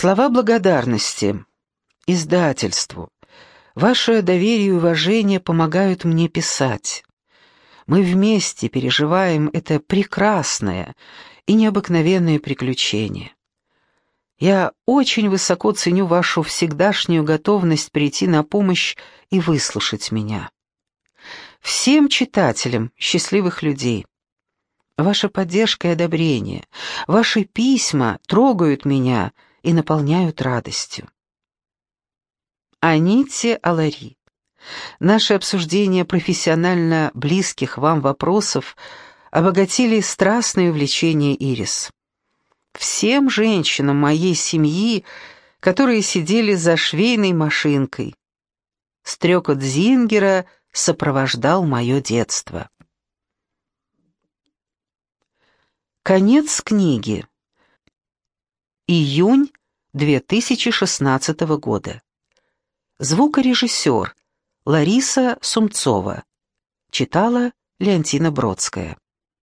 Слова благодарности. Издательству. Ваше доверие и уважение помогают мне писать. Мы вместе переживаем это прекрасное и необыкновенное приключение. Я очень высоко ценю вашу всегдашнюю готовность прийти на помощь и выслушать меня. Всем читателям счастливых людей. Ваша поддержка и одобрение, ваши письма трогают меня и наполняют радостью. Аните Алари. Наше обсуждение профессионально близких вам вопросов обогатили страстное увлечение Ирис. Всем женщинам моей семьи, которые сидели за швейной машинкой. Стрекот Зингера сопровождал мое детство. Конец книги. Июнь 2016 года. Звукорежиссер Лариса Сумцова. Читала Леонтина Бродская.